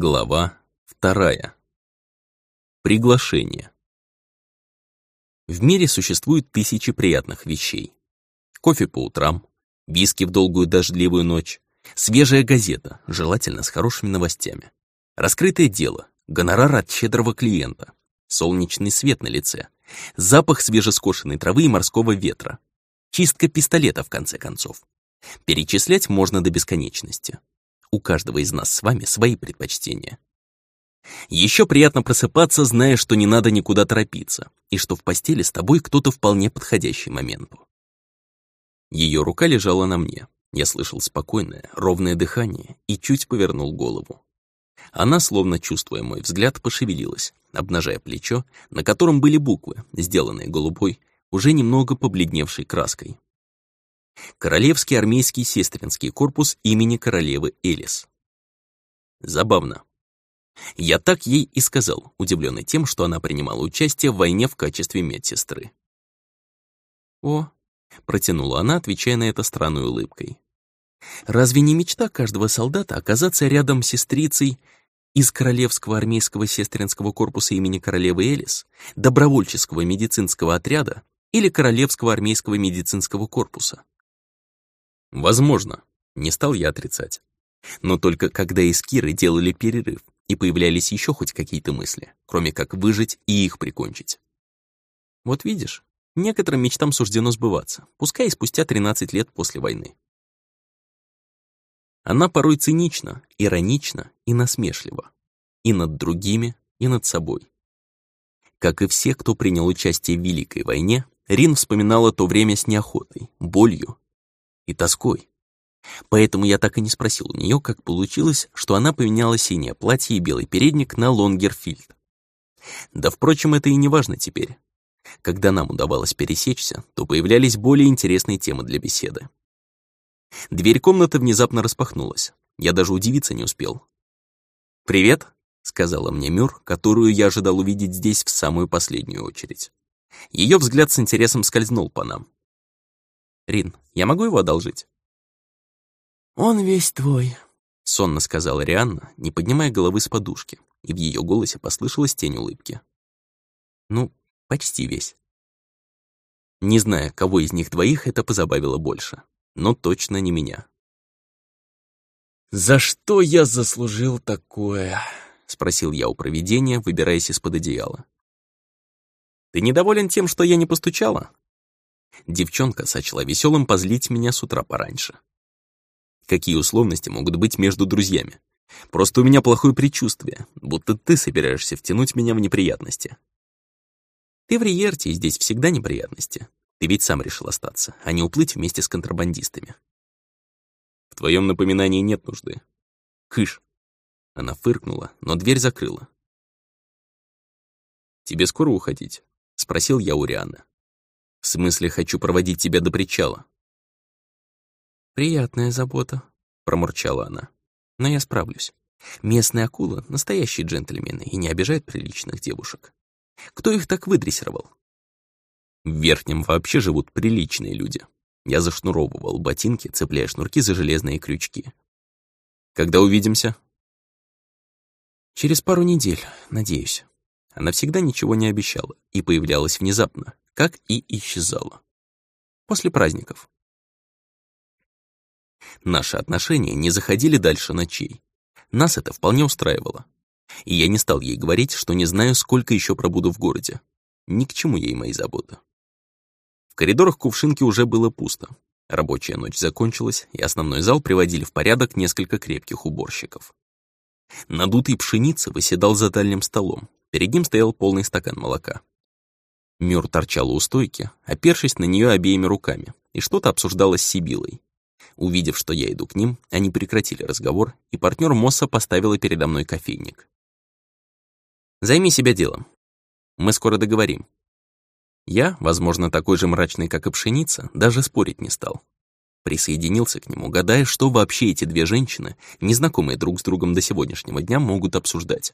Глава вторая. Приглашение. В мире существует тысячи приятных вещей. Кофе по утрам, виски в долгую дождливую ночь, свежая газета, желательно с хорошими новостями, раскрытое дело, гонорар от щедрого клиента, солнечный свет на лице, запах свежескошенной травы и морского ветра, чистка пистолета, в конце концов. Перечислять можно до бесконечности. У каждого из нас с вами свои предпочтения. Еще приятно просыпаться, зная, что не надо никуда торопиться, и что в постели с тобой кто-то вполне подходящий моменту. Ее рука лежала на мне. Я слышал спокойное, ровное дыхание и чуть повернул голову. Она, словно чувствуя мой взгляд, пошевелилась, обнажая плечо, на котором были буквы, сделанные голубой, уже немного побледневшей краской. Королевский армейский сестринский корпус имени королевы Элис. Забавно. Я так ей и сказал, удивленный тем, что она принимала участие в войне в качестве медсестры. «О», — протянула она, отвечая на это странной улыбкой. «Разве не мечта каждого солдата оказаться рядом с сестрицей из Королевского армейского сестринского корпуса имени королевы Элис, добровольческого медицинского отряда или Королевского армейского медицинского корпуса?» Возможно, не стал я отрицать. Но только когда из Киры делали перерыв, и появлялись еще хоть какие-то мысли, кроме как выжить и их прикончить. Вот видишь, некоторым мечтам суждено сбываться, пускай и спустя 13 лет после войны. Она порой цинична, иронична и насмешлива. И над другими, и над собой. Как и все, кто принял участие в Великой войне, Рин вспоминала то время с неохотой, болью и тоской. Поэтому я так и не спросил у нее, как получилось, что она поменяла синее платье и белый передник на лонгерфильд. Да, впрочем, это и не важно теперь. Когда нам удавалось пересечься, то появлялись более интересные темы для беседы. Дверь комнаты внезапно распахнулась. Я даже удивиться не успел. «Привет», — сказала мне Мюр, которую я ожидал увидеть здесь в самую последнюю очередь. Ее взгляд с интересом скользнул по нам. «Рин, я могу его одолжить?» «Он весь твой», — сонно сказала Рианна, не поднимая головы с подушки, и в ее голосе послышалась тень улыбки. «Ну, почти весь». Не зная, кого из них двоих это позабавило больше, но точно не меня. «За что я заслужил такое?» — спросил я у провидения, выбираясь из-под одеяла. «Ты недоволен тем, что я не постучала?» Девчонка сочла веселым позлить меня с утра пораньше. Какие условности могут быть между друзьями? Просто у меня плохое предчувствие, будто ты собираешься втянуть меня в неприятности. Ты в Риерте, и здесь всегда неприятности. Ты ведь сам решил остаться, а не уплыть вместе с контрабандистами. В твоем напоминании нет нужды. Кыш. Она фыркнула, но дверь закрыла. «Тебе скоро уходить?» — спросил я у Рианы. «В смысле, хочу проводить тебя до причала». «Приятная забота», — промурчала она. «Но я справлюсь. Местные акулы — настоящие джентльмены и не обижают приличных девушек. Кто их так выдрессировал?» В Верхнем вообще живут приличные люди. Я зашнуровывал ботинки, цепляя шнурки за железные крючки. «Когда увидимся?» «Через пару недель, надеюсь». Она всегда ничего не обещала и появлялась внезапно, как и исчезала. После праздников. Наши отношения не заходили дальше ночей. Нас это вполне устраивало. И я не стал ей говорить, что не знаю, сколько еще пробуду в городе. Ни к чему ей мои заботы. В коридорах Кувшинки уже было пусто. Рабочая ночь закончилась, и основной зал приводили в порядок несколько крепких уборщиков. Надутый пшеница выседал за дальним столом. Перед ним стоял полный стакан молока. Мюр торчала у стойки, опершись на нее обеими руками, и что-то обсуждала с Сибилой. Увидев, что я иду к ним, они прекратили разговор, и партнер Мосса поставила передо мной кофейник. «Займи себя делом. Мы скоро договорим». Я, возможно, такой же мрачный, как и пшеница, даже спорить не стал. Присоединился к нему, гадая, что вообще эти две женщины, незнакомые друг с другом до сегодняшнего дня, могут обсуждать.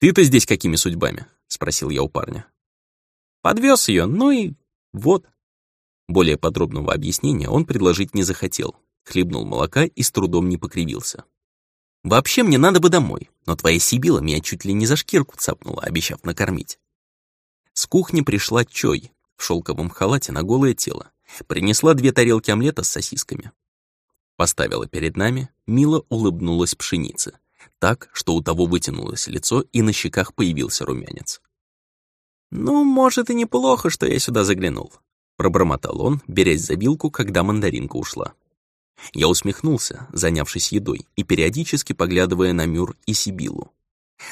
«Ты-то здесь какими судьбами?» — спросил я у парня. «Подвез ее, ну и вот». Более подробного объяснения он предложить не захотел, хлебнул молока и с трудом не покривился. Вообще мне надо бы домой, но твоя Сибила меня чуть ли не за шкирку цапнула, обещав накормить. С кухни пришла Чой в шелковом халате на голое тело. Принесла две тарелки омлета с сосисками. Поставила перед нами, мило улыбнулась пшенице, так, что у того вытянулось лицо и на щеках появился румянец. «Ну, может, и неплохо, что я сюда заглянул», — пробормотал он, берясь за вилку, когда мандаринка ушла. Я усмехнулся, занявшись едой и периодически поглядывая на Мюр и Сибилу.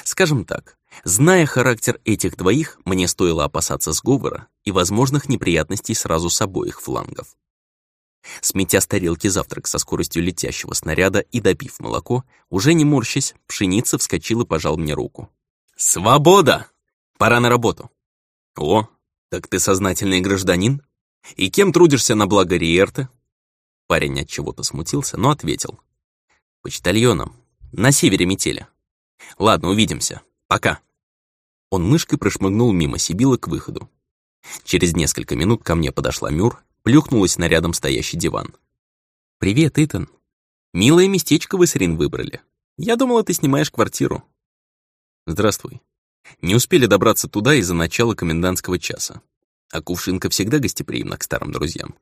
Скажем так, зная характер этих двоих, мне стоило опасаться сговора и возможных неприятностей сразу с обоих флангов. Сметя с тарелки завтрак со скоростью летящего снаряда и допив молоко, уже не морщась, пшеница вскочил и пожал мне руку. «Свобода! Пора на работу!» «О, так ты сознательный гражданин? И кем трудишься на благо Риерты?» Парень от чего-то смутился, но ответил. «Почтальоном. На севере метели. Ладно, увидимся. Пока». Он мышкой прошмыгнул мимо Сибила к выходу. Через несколько минут ко мне подошла Мюр, плюхнулась на рядом стоящий диван. «Привет, Итан. Милое местечко вы с Рин выбрали. Я думала, ты снимаешь квартиру». «Здравствуй. Не успели добраться туда из-за начала комендантского часа. А Кувшинка всегда гостеприимна к старым друзьям.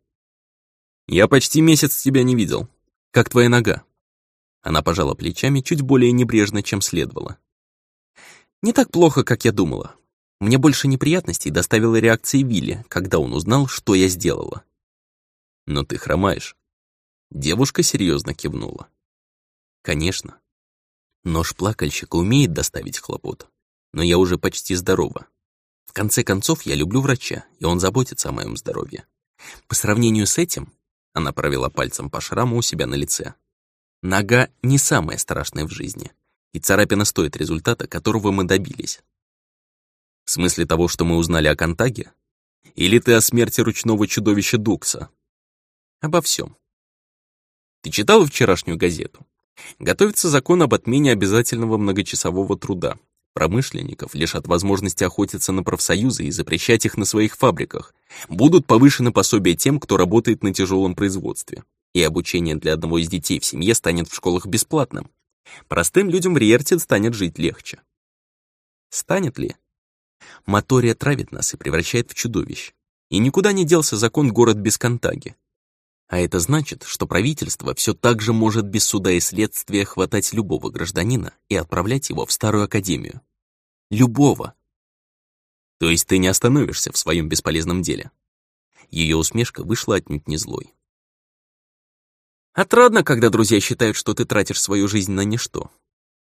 «Я почти месяц тебя не видел. Как твоя нога?» Она пожала плечами чуть более небрежно, чем следовало. «Не так плохо, как я думала. Мне больше неприятностей доставила реакция Вилли, когда он узнал, что я сделала». «Но ты хромаешь». Девушка серьезно кивнула. «Конечно. Нож плакальщика умеет доставить хлопот, но я уже почти здорова. В конце концов, я люблю врача, и он заботится о моем здоровье. По сравнению с этим, она провела пальцем по шраму у себя на лице. Нога не самая страшная в жизни, и царапина стоит результата, которого мы добились. В смысле того, что мы узнали о Контаге? Или ты о смерти ручного чудовища Дукса? Обо всем. Ты читал вчерашнюю газету? Готовится закон об отмене обязательного многочасового труда, Промышленников лишат возможности охотиться на профсоюзы и запрещать их на своих фабриках. Будут повышены пособия тем, кто работает на тяжелом производстве. И обучение для одного из детей в семье станет в школах бесплатным. Простым людям в Риерте станет жить легче. Станет ли? Мотория травит нас и превращает в чудовищ. И никуда не делся закон «Город без контаги». А это значит, что правительство все так же может без суда и следствия хватать любого гражданина и отправлять его в старую академию. Любого. То есть ты не остановишься в своем бесполезном деле. Ее усмешка вышла отнюдь не злой. Отрадно, когда друзья считают, что ты тратишь свою жизнь на ничто.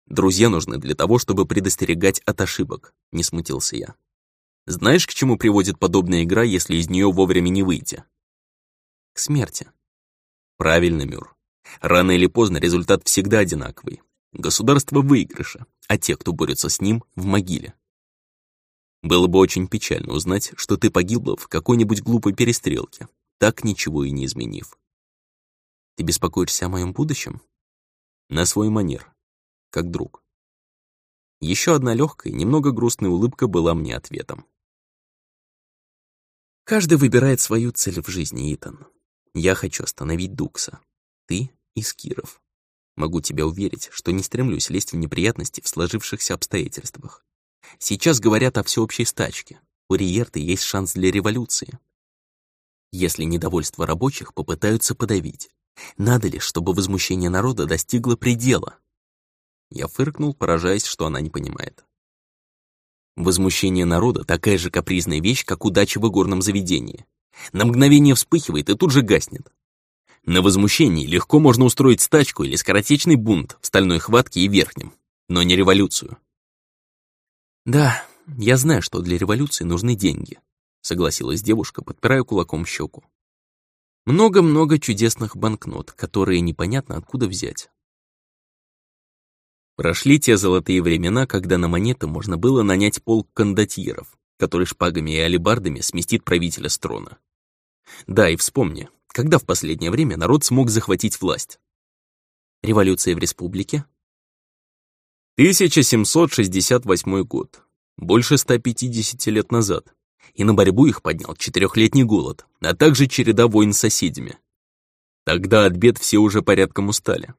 Друзья нужны для того, чтобы предостерегать от ошибок, не смутился я. Знаешь, к чему приводит подобная игра, если из нее вовремя не выйти? К смерти. Правильно, Мюр. Рано или поздно результат всегда одинаковый. Государство выигрыша, а те, кто борется с ним, в могиле. Было бы очень печально узнать, что ты погибла в какой-нибудь глупой перестрелке, так ничего и не изменив. Ты беспокоишься о моем будущем? На свой манер, как друг. Еще одна легкая, немного грустная улыбка была мне ответом. Каждый выбирает свою цель в жизни, Итан. Я хочу остановить Дукса. Ты и Скиров. Могу тебя уверить, что не стремлюсь лезть в неприятности в сложившихся обстоятельствах. Сейчас говорят о всеобщей стачке. У Риерты есть шанс для революции. Если недовольство рабочих попытаются подавить, надо ли, чтобы возмущение народа достигло предела? Я фыркнул, поражаясь, что она не понимает. Возмущение народа — такая же капризная вещь, как удача в игорном заведении. На мгновение вспыхивает и тут же гаснет. На возмущении легко можно устроить стачку или скоротечный бунт в стальной хватке и верхнем, но не революцию. «Да, я знаю, что для революции нужны деньги», согласилась девушка, подпирая кулаком щеку. Много-много чудесных банкнот, которые непонятно откуда взять. Прошли те золотые времена, когда на монеты можно было нанять полк кондотьеров, который шпагами и алебардами сместит правителя с трона. Да, и вспомни, когда в последнее время народ смог захватить власть? Революция в республике? 1768 год. Больше 150 лет назад. И на борьбу их поднял четырехлетний голод, а также череда войн с соседями. Тогда от бед все уже порядком устали.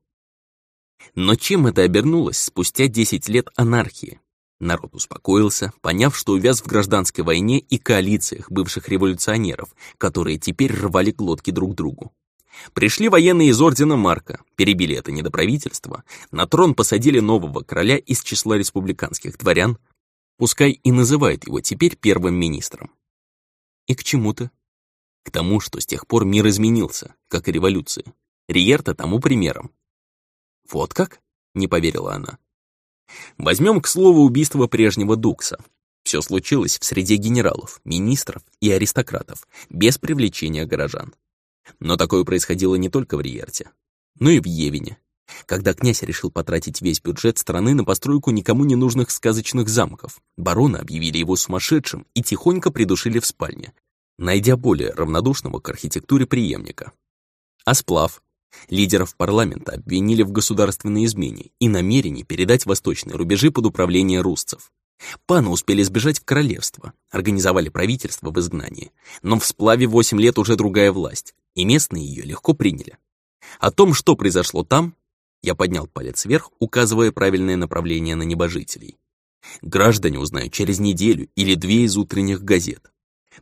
Но чем это обернулось спустя 10 лет анархии? Народ успокоился, поняв, что увяз в гражданской войне и коалициях бывших революционеров, которые теперь рвали глотки друг другу. Пришли военные из ордена Марка, перебили это недоправительство, на трон посадили нового короля из числа республиканских дворян, пускай и называют его теперь первым министром. И к чему-то? К тому, что с тех пор мир изменился, как и революция. Риерта тому примером. «Вот как?» — не поверила она. Возьмем, к слову, убийство прежнего Дукса. Все случилось в среде генералов, министров и аристократов, без привлечения горожан. Но такое происходило не только в Риерте, но и в Евине, когда князь решил потратить весь бюджет страны на постройку никому не нужных сказочных замков. Бароны объявили его сумасшедшим и тихонько придушили в спальне, найдя более равнодушного к архитектуре преемника. А сплав, Лидеров парламента обвинили в государственной измене и намерении передать восточные рубежи под управление русцев. Паны успели сбежать в королевство, организовали правительство в изгнании, но в сплаве 8 лет уже другая власть, и местные ее легко приняли. О том, что произошло там, я поднял палец вверх, указывая правильное направление на небожителей. Граждане узнают через неделю или две из утренних газет.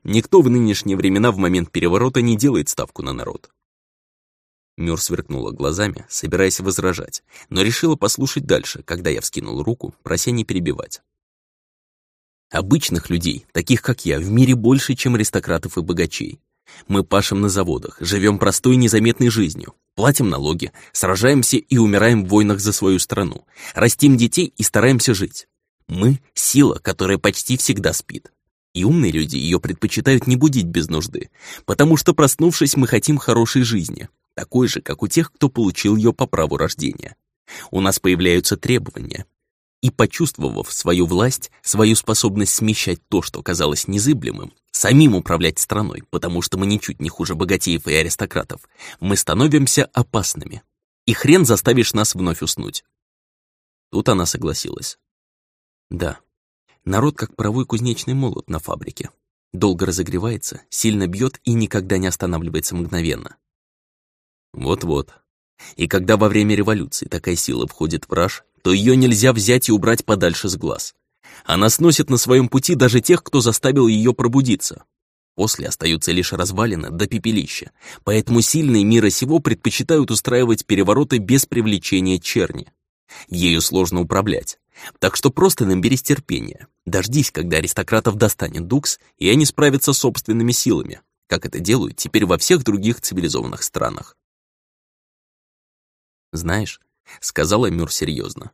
Никто в нынешние времена в момент переворота не делает ставку на народ. Мюр сверкнула глазами, собираясь возражать, но решила послушать дальше, когда я вскинул руку, прося не перебивать. Обычных людей, таких как я, в мире больше, чем аристократов и богачей. Мы пашем на заводах, живем простой незаметной жизнью, платим налоги, сражаемся и умираем в войнах за свою страну, растим детей и стараемся жить. Мы — сила, которая почти всегда спит. И умные люди ее предпочитают не будить без нужды, потому что, проснувшись, мы хотим хорошей жизни, такой же, как у тех, кто получил ее по праву рождения. У нас появляются требования. И почувствовав свою власть, свою способность смещать то, что казалось незыблемым, самим управлять страной, потому что мы ничуть не хуже богатеев и аристократов, мы становимся опасными. И хрен заставишь нас вновь уснуть. Тут она согласилась. Да, народ как паровой кузнечный молот на фабрике. Долго разогревается, сильно бьет и никогда не останавливается мгновенно. Вот-вот. И когда во время революции такая сила входит в раж, то ее нельзя взять и убрать подальше с глаз. Она сносит на своем пути даже тех, кто заставил ее пробудиться. После остаются лишь развалины до пепелища, поэтому сильные мира сего предпочитают устраивать перевороты без привлечения черни. Ею сложно управлять, так что просто наберись терпения. Дождись, когда аристократов достанет Дукс, и они справятся собственными силами, как это делают теперь во всех других цивилизованных странах. «Знаешь», — сказала Мюр серьезно,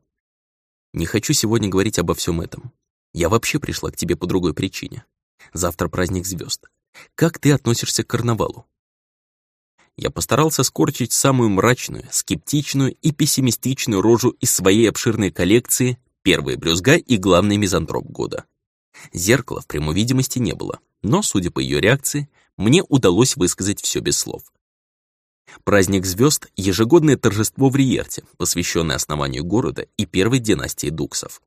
«не хочу сегодня говорить обо всем этом. Я вообще пришла к тебе по другой причине. Завтра праздник звезд. Как ты относишься к карнавалу?» Я постарался скорчить самую мрачную, скептичную и пессимистичную рожу из своей обширной коллекции «Первая брюзга» и главный мизантроп года. Зеркала в прямой видимости не было, но, судя по ее реакции, мне удалось высказать все без слов. Праздник звезд — ежегодное торжество в Риерте, посвященное основанию города и первой династии Дуксов.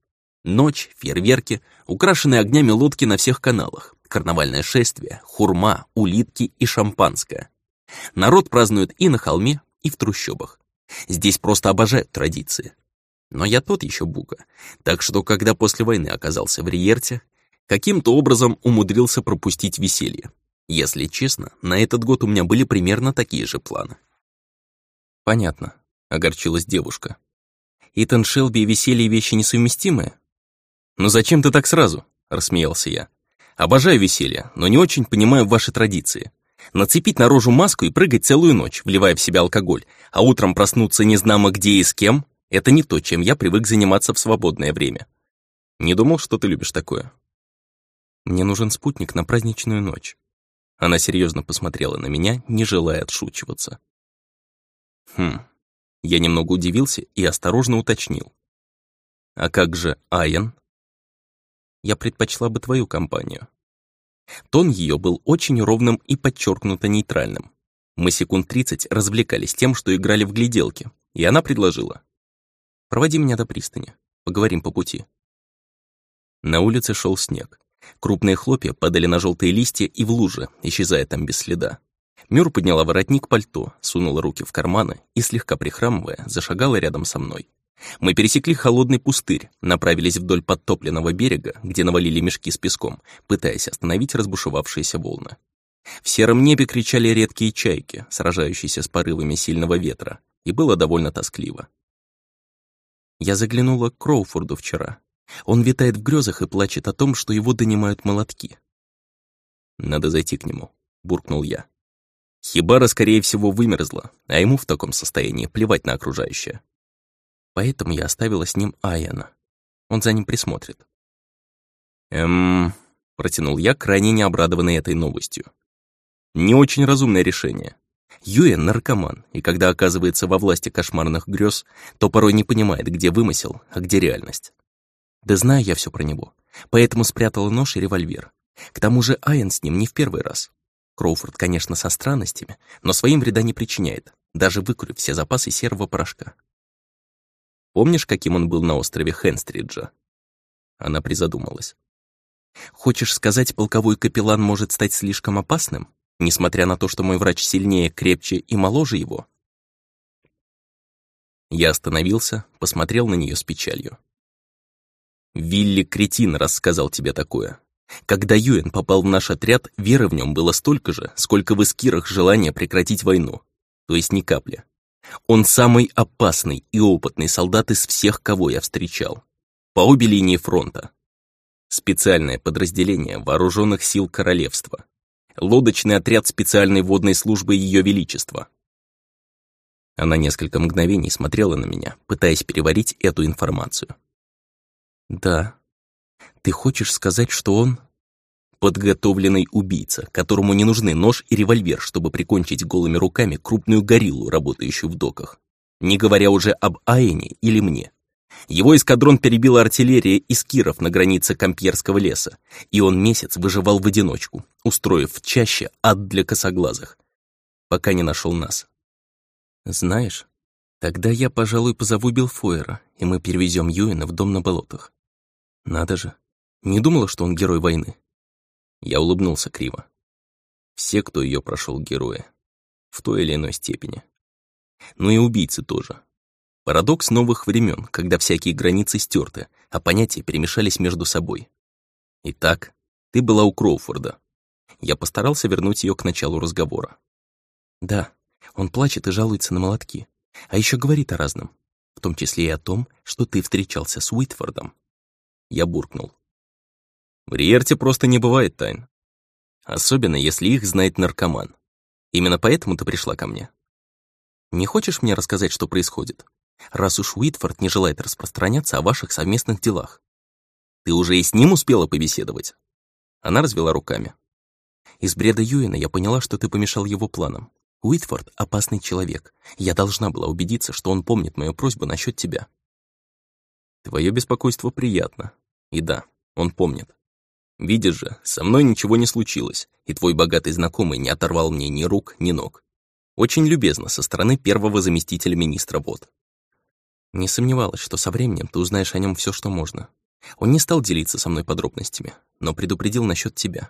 Ночь, фейерверки, украшенные огнями лодки на всех каналах, карнавальное шествие, хурма, улитки и шампанское. Народ празднует и на холме, и в трущобах. Здесь просто обожают традиции. Но я тот еще бука, так что когда после войны оказался в Риерте, каким-то образом умудрился пропустить веселье. Если честно, на этот год у меня были примерно такие же планы. «Понятно», — огорчилась девушка. «Итан Шелби и веселье вещи несовместимые?» «Ну зачем ты так сразу?» — рассмеялся я. «Обожаю веселье, но не очень понимаю ваши традиции. Нацепить на рожу маску и прыгать целую ночь, вливая в себя алкоголь, а утром проснуться незнамо где и с кем — это не то, чем я привык заниматься в свободное время. Не думал, что ты любишь такое?» «Мне нужен спутник на праздничную ночь», она серьезно посмотрела на меня, не желая отшучиваться. Хм, я немного удивился и осторожно уточнил. А как же Айен? Я предпочла бы твою компанию. Тон ее был очень ровным и подчеркнуто нейтральным. Мы секунд тридцать развлекались тем, что играли в гляделки, и она предложила. «Проводи меня до пристани, поговорим по пути». На улице шел снег. Крупные хлопья падали на желтые листья и в лужи, исчезая там без следа. Мюр подняла воротник пальто, сунула руки в карманы и, слегка прихрамывая, зашагала рядом со мной. Мы пересекли холодный пустырь, направились вдоль подтопленного берега, где навалили мешки с песком, пытаясь остановить разбушевавшиеся волны. В сером небе кричали редкие чайки, сражающиеся с порывами сильного ветра, и было довольно тоскливо. Я заглянула к Кроуфорду вчера. Он витает в грезах и плачет о том, что его донимают молотки. «Надо зайти к нему», — буркнул я. Хибара, скорее всего, вымерзла, а ему в таком состоянии плевать на окружающее. Поэтому я оставила с ним Аяна. Он за ним присмотрит. «Эм...» — протянул я, крайне необрадованный этой новостью. «Не очень разумное решение. Юэн — наркоман, и когда оказывается во власти кошмарных грез, то порой не понимает, где вымысел, а где реальность. Да знаю я все про него, поэтому спрятала нож и револьвер. К тому же Аян с ним не в первый раз. Кроуфорд, конечно, со странностями, но своим вреда не причиняет, даже выкурив все запасы серого порошка. Помнишь, каким он был на острове Хенстриджа?» Она призадумалась. «Хочешь сказать, полковой капеллан может стать слишком опасным, несмотря на то, что мой врач сильнее, крепче и моложе его?» Я остановился, посмотрел на нее с печалью. «Вилли Кретин рассказал тебе такое. Когда Юэн попал в наш отряд, веры в нем было столько же, сколько в Искирах желания прекратить войну. То есть ни капли. Он самый опасный и опытный солдат из всех, кого я встречал. По обе линии фронта. Специальное подразделение вооруженных сил королевства. Лодочный отряд специальной водной службы Ее Величества. Она несколько мгновений смотрела на меня, пытаясь переварить эту информацию. «Да. Ты хочешь сказать, что он...» Подготовленный убийца, которому не нужны нож и револьвер, чтобы прикончить голыми руками крупную гориллу, работающую в доках. Не говоря уже об Аэне или мне. Его эскадрон перебила артиллерия из Киров на границе Кампьерского леса, и он месяц выживал в одиночку, устроив в чаще ад для косоглазых, пока не нашел нас. Знаешь, тогда я, пожалуй, позову Билфойера, и мы перевезем Юэна в дом на болотах. Надо же, не думала, что он герой войны. Я улыбнулся криво. Все, кто ее прошел, герои. В той или иной степени. Ну и убийцы тоже. Парадокс новых времен, когда всякие границы стерты, а понятия перемешались между собой. Итак, ты была у Кроуфорда. Я постарался вернуть ее к началу разговора. Да, он плачет и жалуется на молотки. А еще говорит о разном. В том числе и о том, что ты встречался с Уитфордом. Я буркнул. В Риерте просто не бывает тайн. Особенно, если их знает наркоман. Именно поэтому ты пришла ко мне. Не хочешь мне рассказать, что происходит? Раз уж Уитфорд не желает распространяться о ваших совместных делах. Ты уже и с ним успела побеседовать?» Она развела руками. «Из бреда Юина я поняла, что ты помешал его планам. Уитфорд — опасный человек. Я должна была убедиться, что он помнит мою просьбу насчет тебя». «Твое беспокойство приятно. И да, он помнит. Видишь же, со мной ничего не случилось, и твой богатый знакомый не оторвал мне ни рук, ни ног. Очень любезно со стороны первого заместителя министра ВОД. Не сомневалась, что со временем ты узнаешь о нем все, что можно. Он не стал делиться со мной подробностями, но предупредил насчет тебя.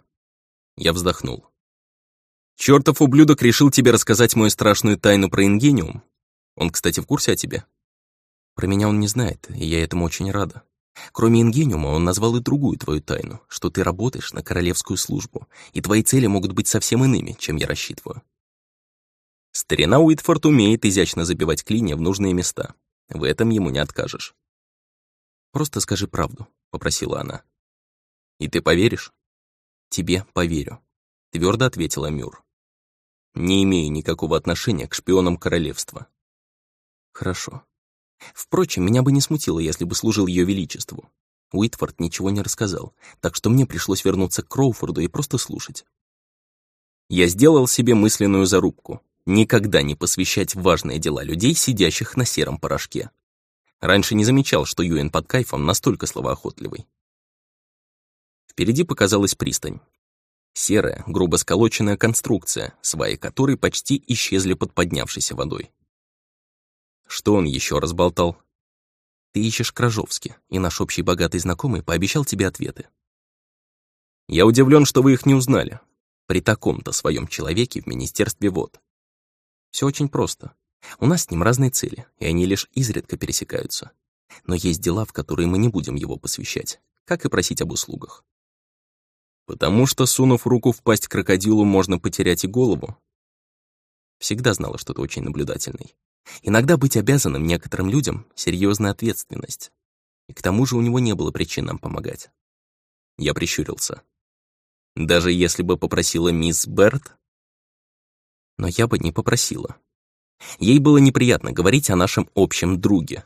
Я вздохнул. Чертов ублюдок решил тебе рассказать мою страшную тайну про Ингениум. Он, кстати, в курсе о тебе? Про меня он не знает, и я этому очень рада. Кроме Ингениума, он назвал и другую твою тайну, что ты работаешь на королевскую службу, и твои цели могут быть совсем иными, чем я рассчитываю. Старина Уитфорд умеет изящно забивать клинья в нужные места. В этом ему не откажешь. «Просто скажи правду», — попросила она. «И ты поверишь?» «Тебе поверю», — твердо ответила Мюр. «Не имею никакого отношения к шпионам королевства». «Хорошо. Впрочем, меня бы не смутило, если бы служил Ее Величеству. Уитфорд ничего не рассказал, так что мне пришлось вернуться к Кроуфорду и просто слушать. Я сделал себе мысленную зарубку. Никогда не посвящать важные дела людей, сидящих на сером порошке. Раньше не замечал, что Юэн под кайфом настолько словоохотливый. Впереди показалась пристань. Серая, грубо сколоченная конструкция, сваи которой почти исчезли под поднявшейся водой. Что он еще разболтал? Ты ищешь Кражовски, и наш общий богатый знакомый пообещал тебе ответы. Я удивлен, что вы их не узнали. при таком-то своем человеке в Министерстве вод? Все очень просто. У нас с ним разные цели, и они лишь изредка пересекаются. Но есть дела, в которые мы не будем его посвящать, как и просить об услугах. Потому что, сунув руку в пасть крокодилу, можно потерять и голову. Всегда знала, что ты очень наблюдательный. Иногда быть обязанным некоторым людям — серьезная ответственность. И к тому же у него не было причин нам помогать. Я прищурился. Даже если бы попросила мисс Берт? Но я бы не попросила. Ей было неприятно говорить о нашем общем друге.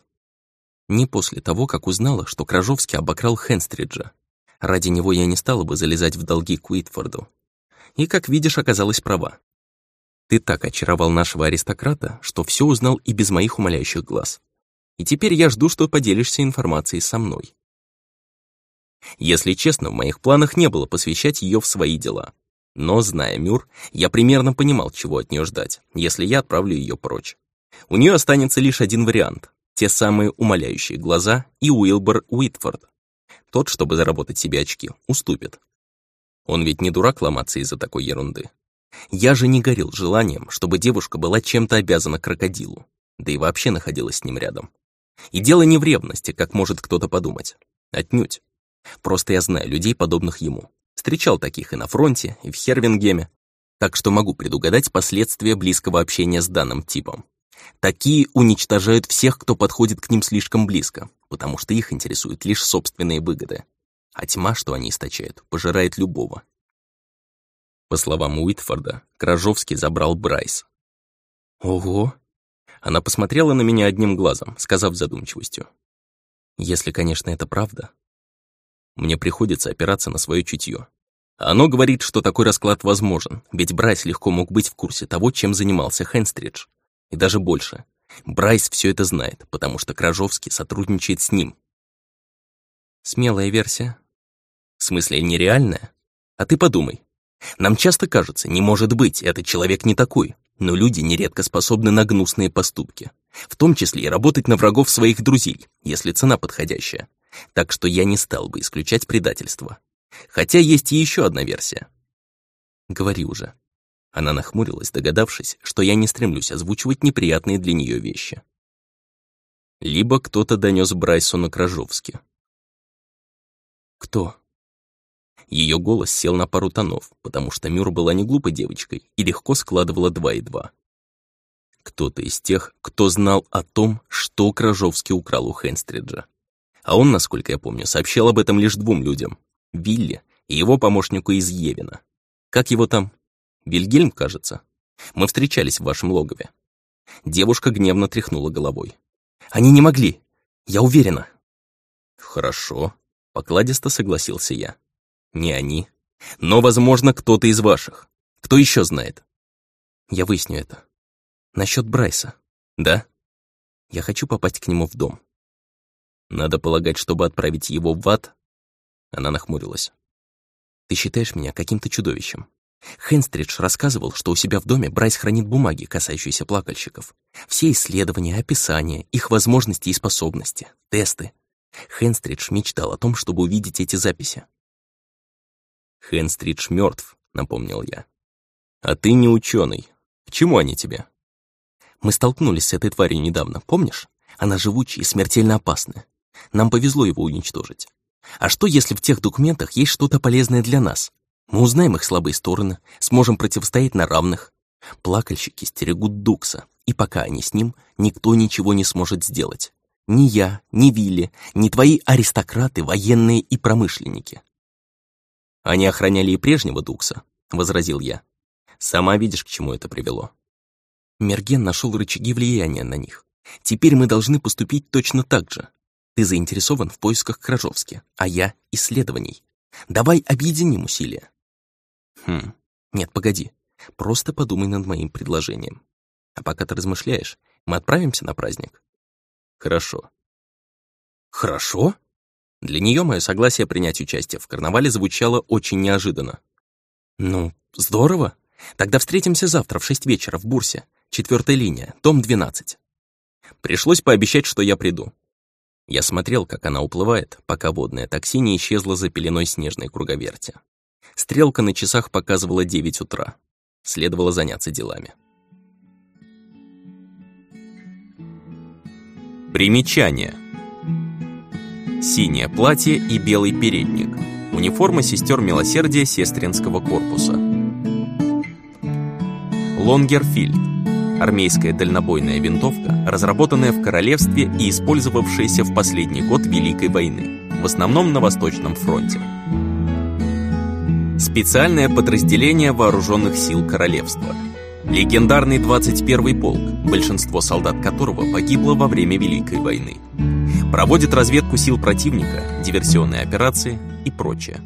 Не после того, как узнала, что Кражовский обокрал Хенстриджа. Ради него я не стала бы залезать в долги к Уитфорду. И, как видишь, оказалась права. Ты так очаровал нашего аристократа, что все узнал и без моих умоляющих глаз. И теперь я жду, что поделишься информацией со мной. Если честно, в моих планах не было посвящать ее в свои дела. Но, зная Мюр, я примерно понимал, чего от нее ждать, если я отправлю ее прочь. У нее останется лишь один вариант — те самые умоляющие глаза и Уилбор Уитфорд. Тот, чтобы заработать себе очки, уступит. Он ведь не дурак ломаться из-за такой ерунды. Я же не горел желанием, чтобы девушка была чем-то обязана крокодилу, да и вообще находилась с ним рядом. И дело не в ревности, как может кто-то подумать. Отнюдь. Просто я знаю людей, подобных ему. Встречал таких и на фронте, и в Хервингеме. Так что могу предугадать последствия близкого общения с данным типом. Такие уничтожают всех, кто подходит к ним слишком близко, потому что их интересуют лишь собственные выгоды. А тьма, что они источают, пожирает любого, по словам Уитфорда, Кражовский забрал Брайс. «Ого!» Она посмотрела на меня одним глазом, сказав задумчивостью. «Если, конечно, это правда. Мне приходится опираться на свое чутье. Оно говорит, что такой расклад возможен, ведь Брайс легко мог быть в курсе того, чем занимался Хенстридж. И даже больше. Брайс все это знает, потому что Кражовский сотрудничает с ним. Смелая версия. В смысле, нереальная? А ты подумай, нам часто кажется, не может быть, этот человек не такой, но люди нередко способны на гнусные поступки, в том числе и работать на врагов своих друзей, если цена подходящая. Так что я не стал бы исключать предательство. Хотя есть и еще одна версия. Говори уже. Она нахмурилась, догадавшись, что я не стремлюсь озвучивать неприятные для нее вещи. Либо кто-то донес Брайсону Кражовски. Кто? Ее голос сел на пару тонов, потому что Мюр была не глупой девочкой и легко складывала два и два. Кто-то из тех, кто знал о том, что Кражовский украл у Хенстриджа. А он, насколько я помню, сообщал об этом лишь двум людям — Вилли и его помощнику из Евина. Как его там? Вильгельм, кажется. Мы встречались в вашем логове. Девушка гневно тряхнула головой. Они не могли. Я уверена. Хорошо, покладисто согласился я. Не они. Но, возможно, кто-то из ваших. Кто еще знает? Я выясню это. Насчет Брайса. Да? Я хочу попасть к нему в дом. Надо полагать, чтобы отправить его в ад? Она нахмурилась. Ты считаешь меня каким-то чудовищем. Хенстридж рассказывал, что у себя в доме Брайс хранит бумаги, касающиеся плакальщиков. Все исследования, описания, их возможности и способности, тесты. Хенстридж мечтал о том, чтобы увидеть эти записи. Хенстридж мертв, напомнил я. А ты не ученый. К чему они тебе? Мы столкнулись с этой тварью недавно, помнишь? Она живучая и смертельно опасная. Нам повезло его уничтожить. А что, если в тех документах есть что-то полезное для нас? Мы узнаем их слабые стороны, сможем противостоять на равных. Плакальщики стерегут Дукса, и пока они с ним, никто ничего не сможет сделать. Ни я, ни Вилли, ни твои аристократы, военные и промышленники. Они охраняли и прежнего Дукса, — возразил я. Сама видишь, к чему это привело. Мерген нашел рычаги влияния на них. Теперь мы должны поступить точно так же. Ты заинтересован в поисках Кражовски, а я — исследований. Давай объединим усилия. Хм, нет, погоди. Просто подумай над моим предложением. А пока ты размышляешь, мы отправимся на праздник? Хорошо. Хорошо? Для нее мое согласие принять участие в карнавале звучало очень неожиданно. «Ну, здорово. Тогда встретимся завтра в шесть вечера в Бурсе. Четвертая линия, дом 12». Пришлось пообещать, что я приду. Я смотрел, как она уплывает, пока водное такси не исчезло за пеленой снежной круговерти. Стрелка на часах показывала 9 утра. Следовало заняться делами. Примечание. Синее платье и белый передник. Униформа сестер милосердия сестринского корпуса. Лонгерфильд. Армейская дальнобойная винтовка, разработанная в королевстве и использовавшаяся в последний год Великой войны, в основном на Восточном фронте. Специальное подразделение вооруженных сил королевства. Легендарный 21-й полк, большинство солдат которого погибло во время Великой войны. Проводит разведку сил противника, диверсионные операции и прочее.